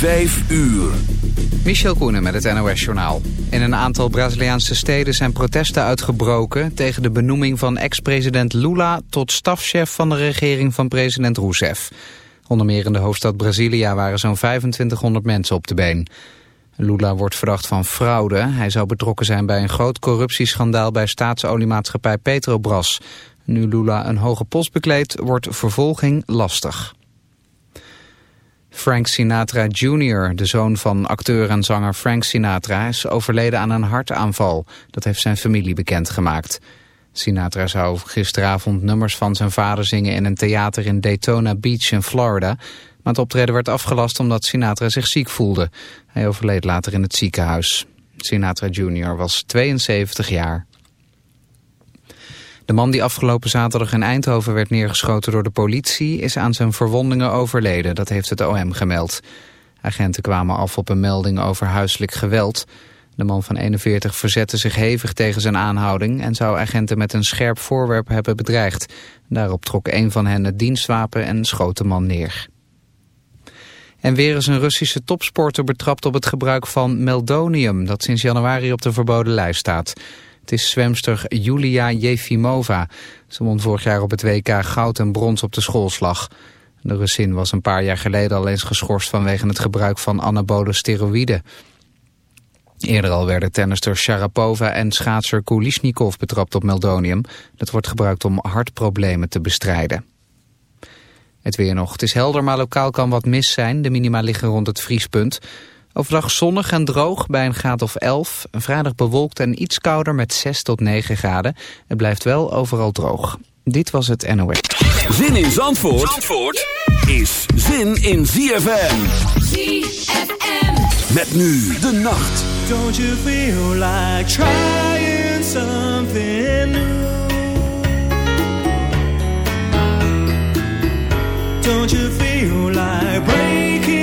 Vijf uur. Michel Koenen met het NOS-journaal. In een aantal Braziliaanse steden zijn protesten uitgebroken... tegen de benoeming van ex-president Lula tot stafchef van de regering van president Rousseff. Onder meer in de hoofdstad Brasilia waren zo'n 2500 mensen op de been. Lula wordt verdacht van fraude. Hij zou betrokken zijn bij een groot corruptieschandaal bij staatsoliemaatschappij Petrobras. Nu Lula een hoge post bekleedt, wordt vervolging lastig. Frank Sinatra Jr., de zoon van acteur en zanger Frank Sinatra, is overleden aan een hartaanval. Dat heeft zijn familie bekendgemaakt. Sinatra zou gisteravond nummers van zijn vader zingen in een theater in Daytona Beach in Florida. Maar het optreden werd afgelast omdat Sinatra zich ziek voelde. Hij overleed later in het ziekenhuis. Sinatra Jr. was 72 jaar. De man die afgelopen zaterdag in Eindhoven werd neergeschoten door de politie... is aan zijn verwondingen overleden, dat heeft het OM gemeld. Agenten kwamen af op een melding over huiselijk geweld. De man van 41 verzette zich hevig tegen zijn aanhouding... en zou agenten met een scherp voorwerp hebben bedreigd. Daarop trok een van hen het dienstwapen en schoot de man neer. En weer is een Russische topsporter betrapt op het gebruik van meldonium... dat sinds januari op de verboden lijst staat... Het is zwemster Julia Jefimova. Ze won vorig jaar op het WK goud en brons op de schoolslag. De Russin was een paar jaar geleden al eens geschorst vanwege het gebruik van anabole steroïden. Eerder al werden tennister Sharapova en schaatser Kulishnikov betrapt op meldonium. Dat wordt gebruikt om hartproblemen te bestrijden. Het weer nog. Het is helder, maar lokaal kan wat mis zijn. De minima liggen rond het vriespunt. Overdag zonnig en droog bij een graad of 11. Vrijdag bewolkt en iets kouder met 6 tot 9 graden. Het blijft wel overal droog. Dit was het NOS. Zin in Zandvoort, Zandvoort is zin in ZFM. ZFM. Met nu de nacht. Don't you feel like trying something new? Don't you feel like breaking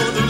for the love of the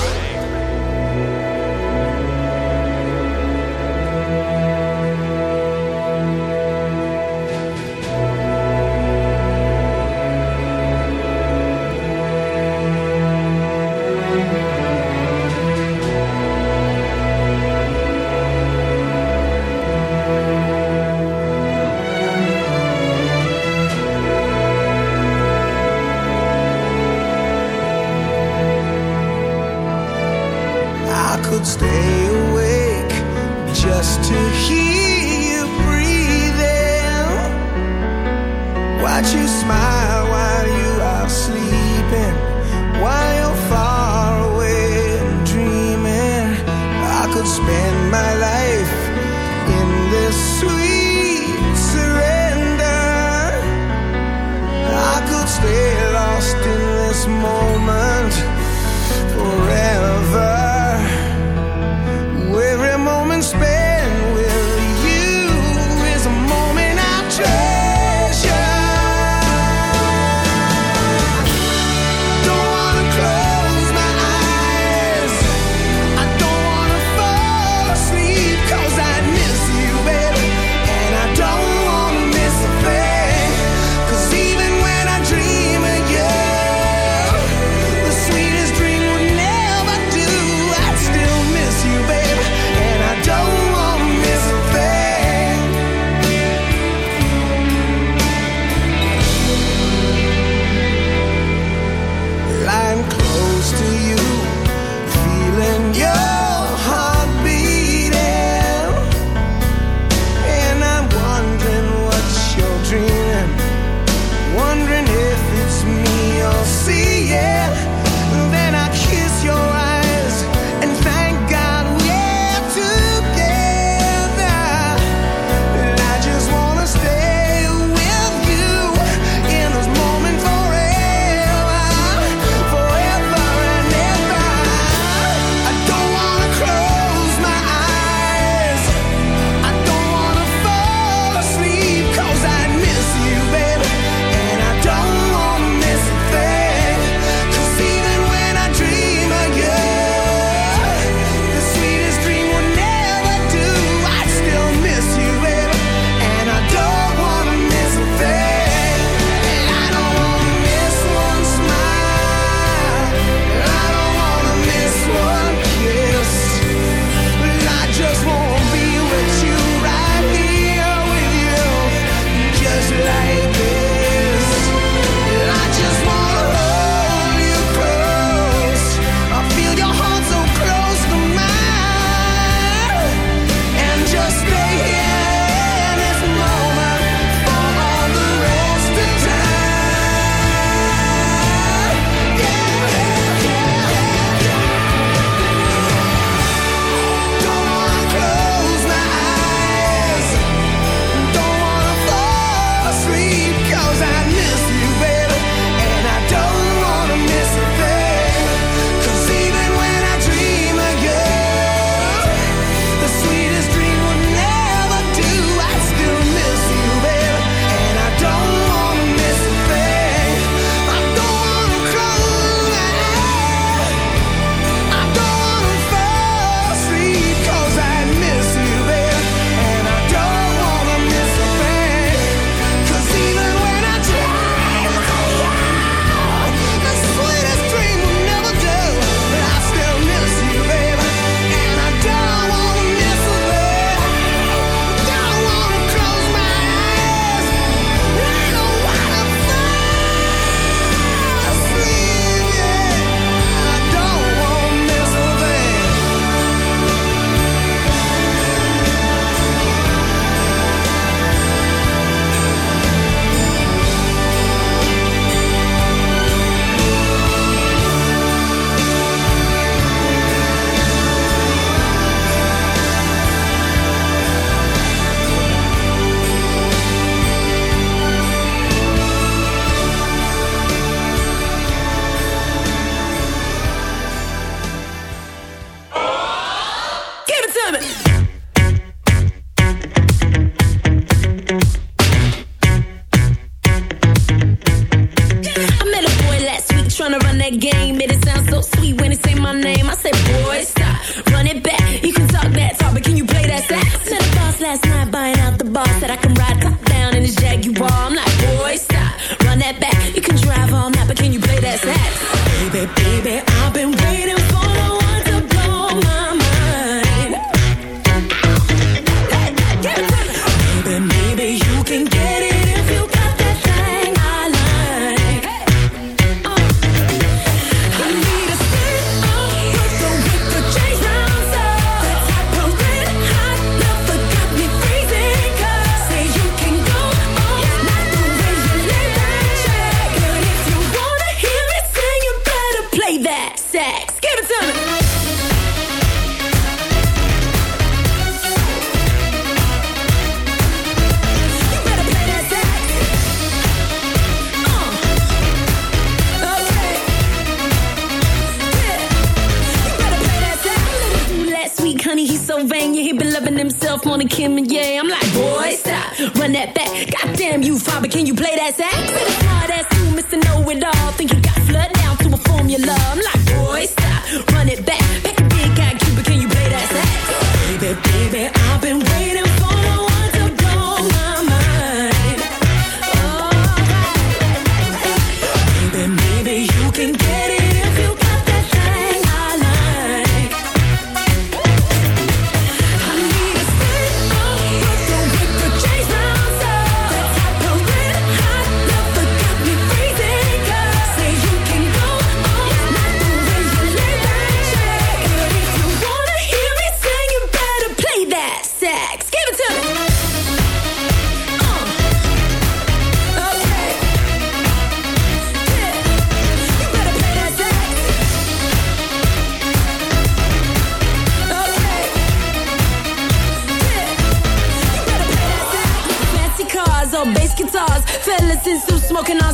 admit it sounds so sweet when it say my name. I said, boy, stop, run it back. You can talk that talk, but can you play that sax? Met a boss last night buying out the bar. Said I can ride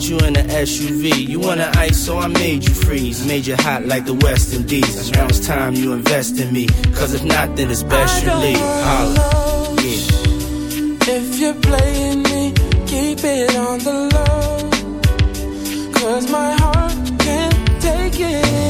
put you in an SUV. You want an ice, so I made you freeze. Made you hot like the West Indies. Now it's time you invest in me. Cause if not, then it's best you leave. Holla. Yeah. If you're playing me, keep it on the low. Cause my heart can't take it.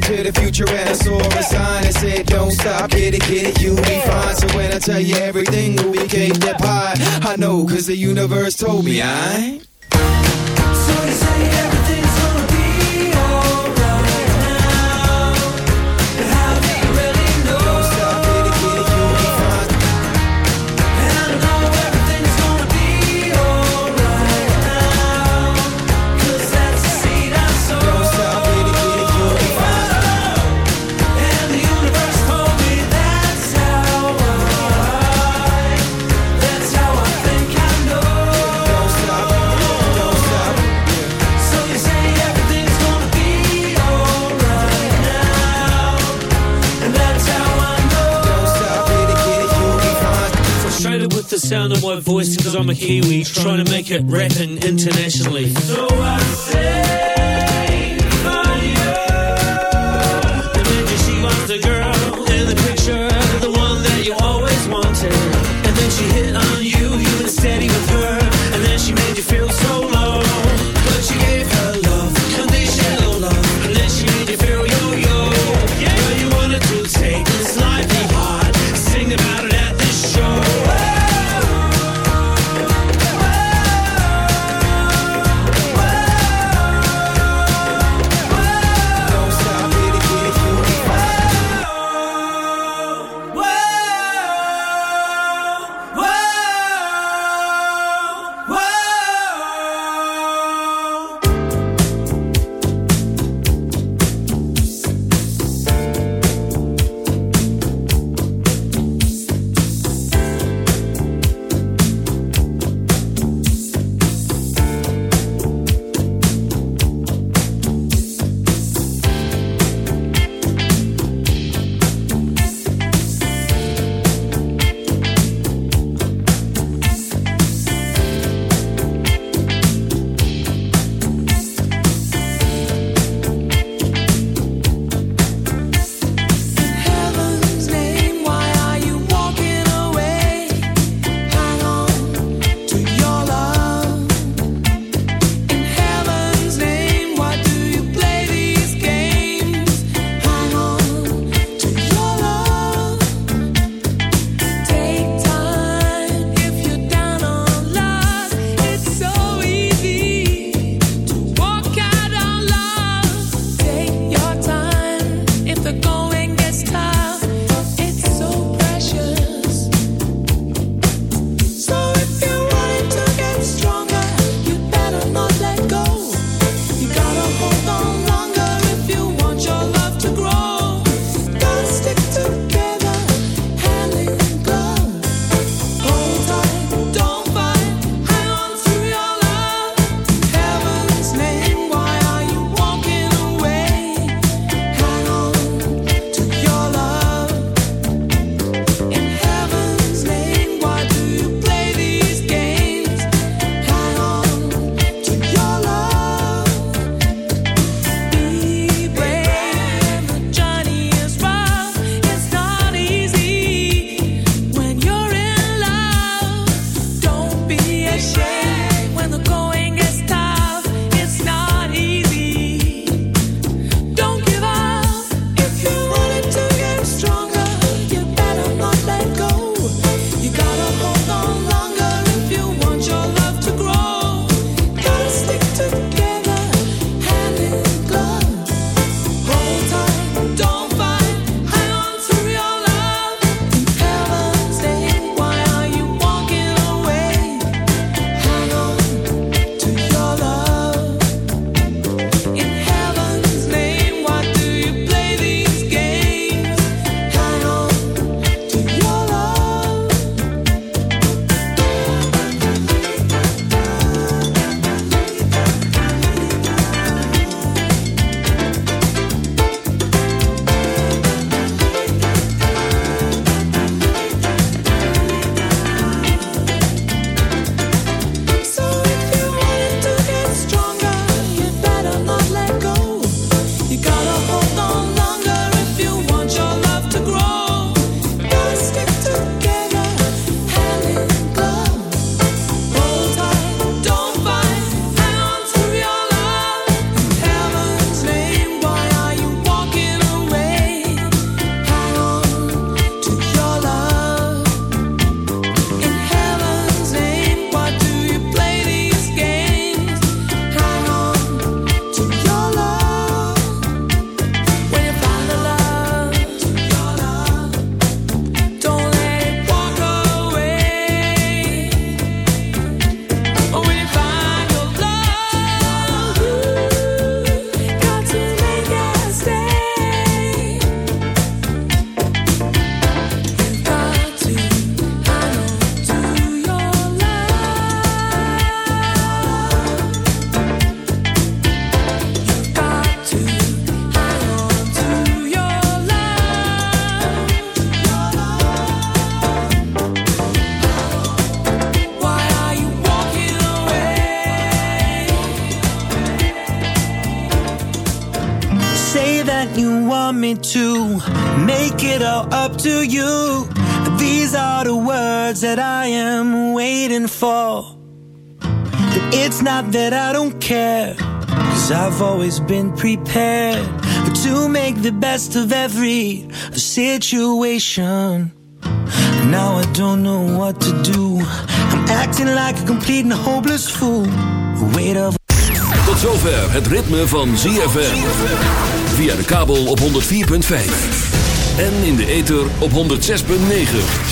to the future and I saw a sign that said, don't stop, get it, get it, you'll be fine. So when I tell you everything, we came that high, I know, cause the universe told me, I sound of my voice because I'm a Kiwi trying to make it rapping internationally. So I say, The Imagine she was the girl in the picture, the one that you always wanted. And then she hit on words that I am waiting for. It's not that I don't care, cause I've always been prepared to make the best of every situation. Now I don't know what to do. I'm acting like a complete and hopeless fool. Wait Tot zover het ritme van ZFM. Via de kabel op 104.5. En in de ether op 106.9.